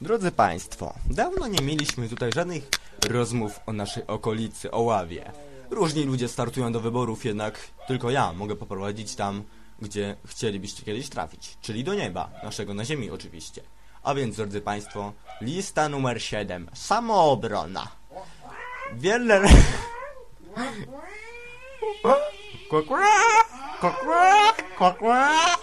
Drodzy Państwo, dawno nie mieliśmy tutaj żadnych rozmów o naszej okolicy, o ławie. Różni ludzie startują do wyborów, jednak tylko ja mogę poprowadzić tam, gdzie chcielibyście kiedyś trafić, czyli do nieba, naszego na ziemi oczywiście. A więc, drodzy Państwo, lista numer 7. Samoobrona. Wiele... Kukła, kukła, kukła.